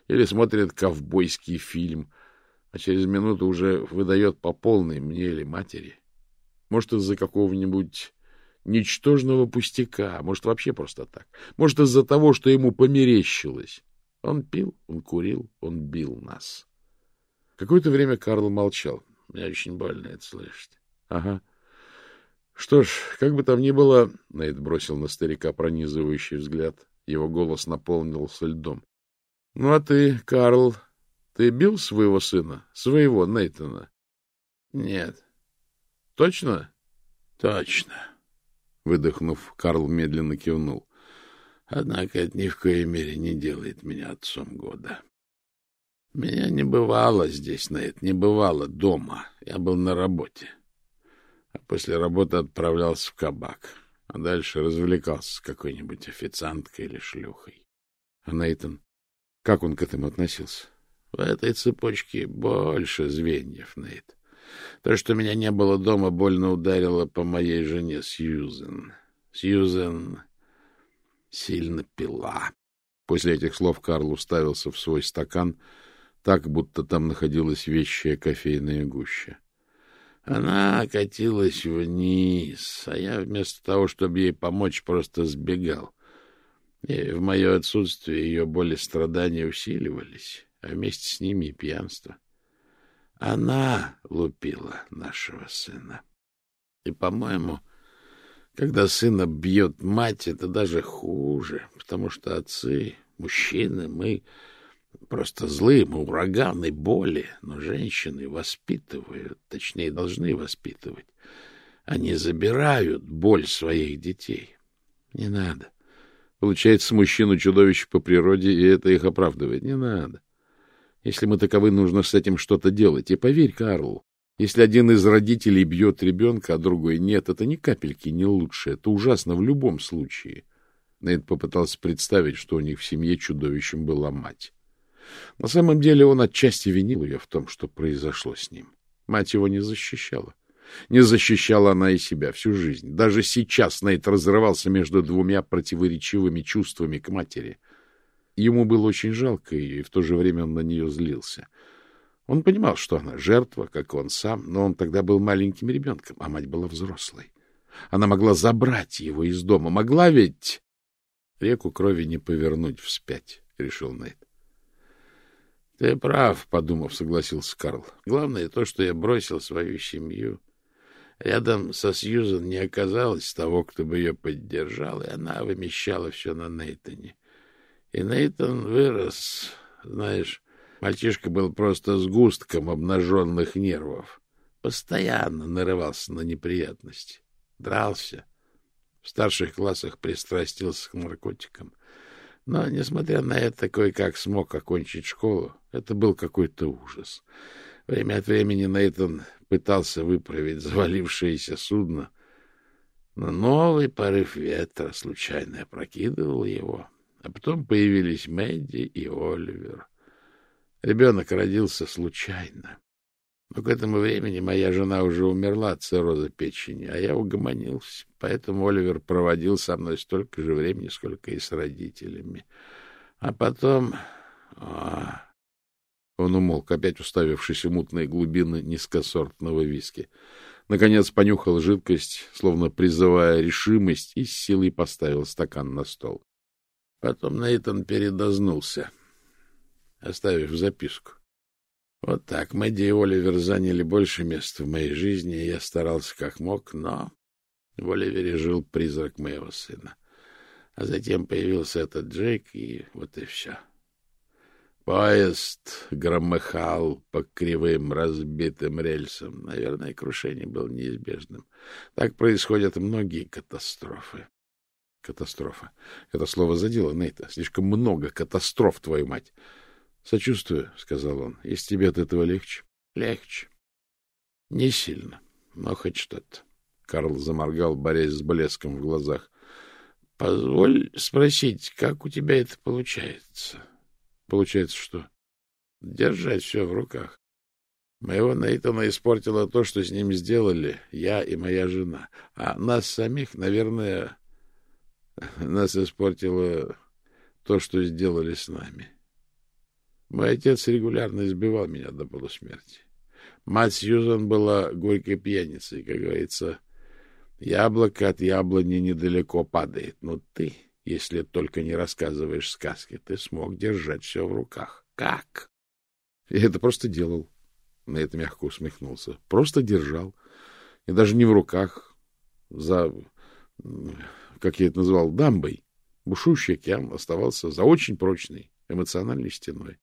или смотрит ковбойский фильм, а через минуту уже выдает по полной мне или матери. Может, из-за какого-нибудь ничтожного пустяка, может, вообще просто так. Может, из-за того, что ему померещилось. Он пил, он курил, он бил нас. Какое-то время Карл молчал. Мне очень больно это слышать. — Ага. Что ж, как бы там ни было, — Нейт бросил на старика пронизывающий взгляд. Его голос наполнился льдом. — Ну, а ты, Карл, ты бил своего сына? Своего Нейтана? — Нет. — Точно? — Точно. Выдохнув, Карл медленно кивнул. Однако это ни в коей мере не делает меня отцом года. Меня не бывало здесь, это не бывало дома. Я был на работе. А после работы отправлялся в кабак. А дальше развлекался с какой-нибудь официанткой или шлюхой. А Нейтан, как он к этому относился? В этой цепочке больше звеньев, Нейт. То, что меня не было дома, больно ударило по моей жене Сьюзен. Сьюзен сильно пила. После этих слов Карл уставился в свой стакан, так, будто там находилась вещая кофейная гуща. Она катилась вниз, а я вместо того, чтобы ей помочь, просто сбегал. И в мое отсутствие ее боли и страдания усиливались. а вместе с ними и пьянство. Она лупила нашего сына. И, по-моему, когда сына бьет мать, это даже хуже, потому что отцы, мужчины, мы просто злые, мы ураганы боли, но женщины воспитывают, точнее, должны воспитывать. Они забирают боль своих детей. Не надо. Получается, мужчину чудовище по природе, и это их оправдывает. Не надо. Если мы таковы, нужно с этим что-то делать. И поверь, Карл, если один из родителей бьет ребенка, а другой нет, это ни капельки не лучше. Это ужасно в любом случае. Нейт попытался представить, что у них в семье чудовищем была мать. На самом деле он отчасти винил ее в том, что произошло с ним. Мать его не защищала. Не защищала она и себя всю жизнь. Даже сейчас Нейт разрывался между двумя противоречивыми чувствами к матери. Ему было очень жалко ее, и в то же время он на нее злился. Он понимал, что она жертва, как он сам, но он тогда был маленьким ребенком, а мать была взрослой. Она могла забрать его из дома, могла ведь... Реку крови не повернуть вспять, — решил Нейт. — Ты прав, — подумав, согласился Карл. — Главное то, что я бросил свою семью. Рядом со Сьюзан не оказалось того, кто бы ее поддержал, и она вымещала все на Нейтане. И Нейтан вырос, знаешь, мальчишка был просто сгустком обнаженных нервов. Постоянно нарывался на неприятности, дрался. В старших классах пристрастился к наркотикам. Но, несмотря на это, кое-как смог окончить школу. Это был какой-то ужас. Время от времени Нейтан пытался выправить завалившееся судно, но новый порыв ветра случайно опрокидывал его. А потом появились Мэдди и Оливер. Ребенок родился случайно. Но к этому времени моя жена уже умерла от цирроза печени, а я угомонился. Поэтому Оливер проводил со мной столько же времени, сколько и с родителями. А потом... А, он умолк, опять уставившись в мутные глубины низкосортного виски. Наконец понюхал жидкость, словно призывая решимость, и с силой поставил стакан на стол. Потом Нейтан передознулся, оставив записку. Вот так Мэдди и Оливер заняли больше места в моей жизни, и я старался как мог, но в Оливере жил призрак моего сына. А затем появился этот Джейк, и вот и все. — Поезд громыхал по кривым разбитым рельсам. Наверное, крушение было неизбежным. Так происходят многие катастрофы. Катастрофа. Это слово задело Нейта. Слишком много катастроф, твою мать. Сочувствую, — сказал он. Если тебе от этого легче? Легче. Не сильно, но хоть что-то. Карл заморгал, борясь с блеском в глазах. — Позволь спросить, как у тебя это получается? Получается что? Держать все в руках. Моего Нейтана испортило то, что с ним сделали я и моя жена. А нас самих, наверное, [LAUGHS] нас испортило то, что сделали с нами. Мой отец регулярно избивал меня до полусмерти. Мать Сьюзан была горькой пьяницей, как говорится. Яблоко от яблони недалеко падает, но ты если только не рассказываешь сказки, ты смог держать все в руках. Как? Я это просто делал. На это мягко усмехнулся. Просто держал. И даже не в руках. За, как я это назвал, дамбой. Бушующий океан оставался за очень прочной эмоциональной стеной.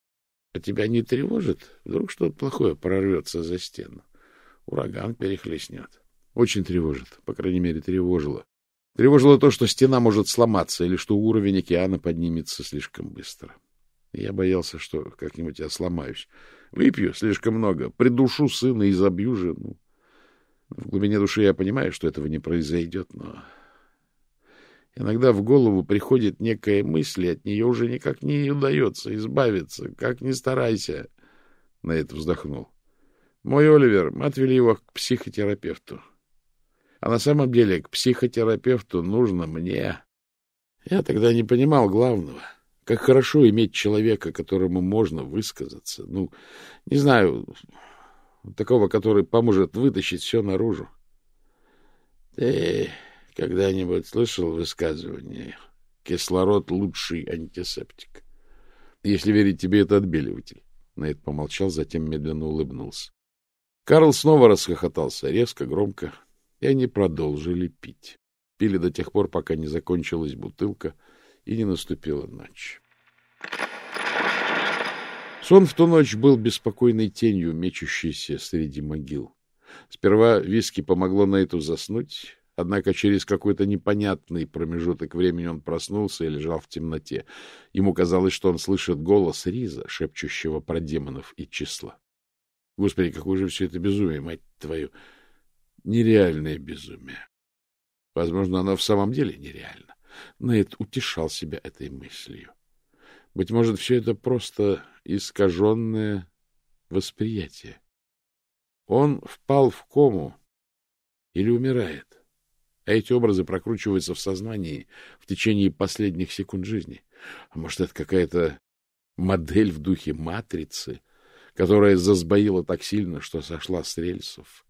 А тебя не тревожит? Вдруг что-то плохое прорвется за стену. Ураган перехлестнет. Очень тревожит. По крайней мере, тревожило. Тревожило то, что стена может сломаться или что уровень океана поднимется слишком быстро. Я боялся, что как-нибудь я сломаюсь. Выпью слишком много, придушу сына и забью жену. В глубине души я понимаю, что этого не произойдет, но иногда в голову приходит некая мысль, и от нее уже никак не удается избавиться, как ни старайся. На это вздохнул. Мой Оливер, мы отвели его к психотерапевту. А на самом деле к психотерапевту нужно мне. Я тогда не понимал главного. Как хорошо иметь человека, которому можно высказаться. Ну, не знаю, такого, который поможет вытащить все наружу. Ты когда-нибудь слышал высказывание «кислород — лучший антисептик»? Если верить тебе, это отбеливатель. Нейт помолчал, затем медленно улыбнулся. Карл снова расхохотался, резко, громко, и они продолжили пить. Пили до тех пор, пока не закончилась бутылка и не наступила ночь. Сон в ту ночь был беспокойной тенью, мечущейся среди могил. Сперва виски помогло Нейту заснуть, однако через какой-то непонятный промежуток времени он проснулся и лежал в темноте. Ему казалось, что он слышит голос Риза, шепчущего про демонов и числа. Господи, какое же все это безумие, мать твою! Нереальное безумие. Возможно, оно в самом деле нереально. Нейт утешал себя этой мыслью. Быть может, все это просто искаженное восприятие. Он впал в кому или умирает, а эти образы прокручиваются в сознании в течение последних секунд жизни. А может, это какая-то модель в духе матрицы, которая засбоила так сильно, что сошла с рельсов?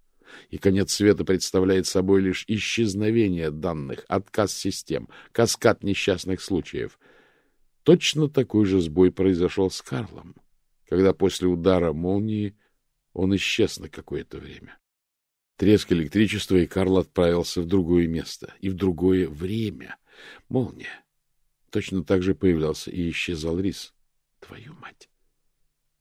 и конец света представляет собой лишь исчезновение данных, отказ систем, каскад несчастных случаев. Точно такой же сбой произошел с Карлом, когда после удара молнии он исчез на какое-то время. Треск электричества, и Карл отправился в другое место и в другое время. Молния. Точно так же появлялся и исчезал Рис. Твою мать!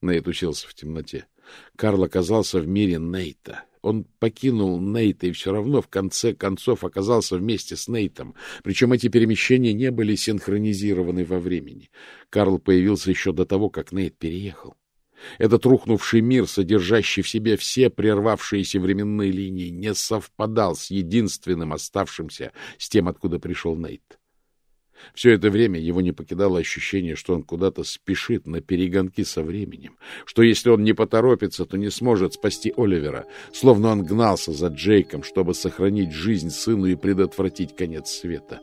Нейт уселся в темноте. Карл оказался в мире Нейта, он покинул Нейта и все равно в конце концов оказался вместе с Нейтом. Причем эти перемещения не были синхронизированы во времени. Карл появился еще до того, как Нейт переехал. Этот рухнувший мир, содержащий в себе все прервавшиеся временные линии, не совпадал с единственным оставшимся, с тем, откуда пришел Нейт. Все это время его не покидало ощущение, что он куда-то спешит на перегонки со временем, что если он не поторопится, то не сможет спасти Оливера, словно он гнался за Джейком, чтобы сохранить жизнь сыну и предотвратить конец света.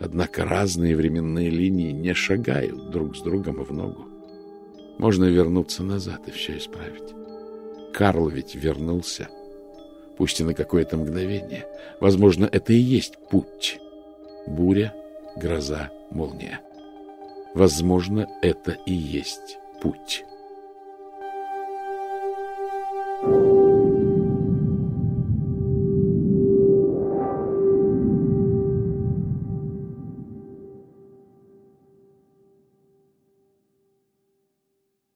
Однако разные временные линии не шагают друг с другом в ногу. Можно вернуться назад и все исправить. Карл ведь вернулся, пусть и на какое-то мгновение. Возможно, это и есть путь. Буря — гроза, молния. Возможно, это и есть путь.